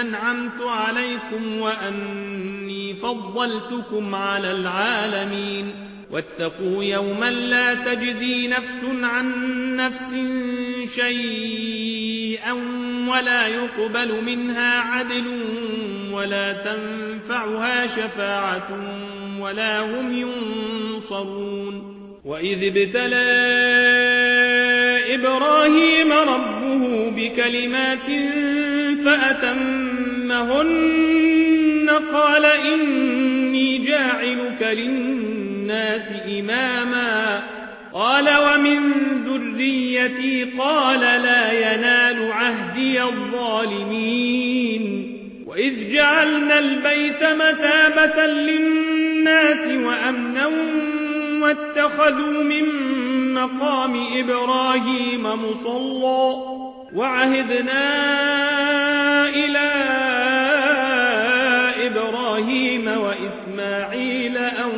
أنعمت عليكم وأني فضلتكم على العالمين. واتقوا يوما لا تجزي نفس عن نفس شيئا ولا يقبل منها عدل ولا تنفعها شفاعة ولا هم ينصرون. وإذ ابتلى إبراهيم ربه بكلمات فأتمهن قال إني جاعلك للناس إماما. قال ومن ذريتي قال لا ينال عهدي الظالمين. وإذ جعلنا البيت مثابة للناس وأمنا واتخذوا من مقام إبراهيم مصلى. وعهدنا إلى إبراهيم وإسماعيل أن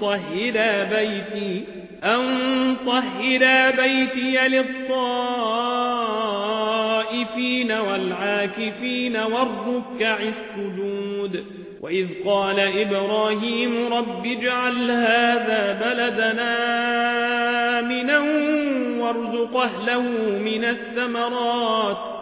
طهر بيتي أن طهر بيتي للطائفين والعاكفين والركع السجود. وإذ قال إبراهيم رب اجعل هذا بلدنا آمنا وارزق أهله من الثمرات.